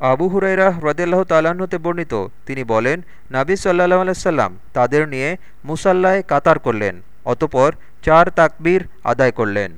আবু হুরাইরা হ্রদেল্লাহ তালাহতে বর্ণিত। তিনি বলেন, নাবি সাল্লাহ আলাইসাল্লাম তাদের নিয়ে মুসাল্লায় কাতার করলেন, অতপর চার তাকবীর আদায় করলেন।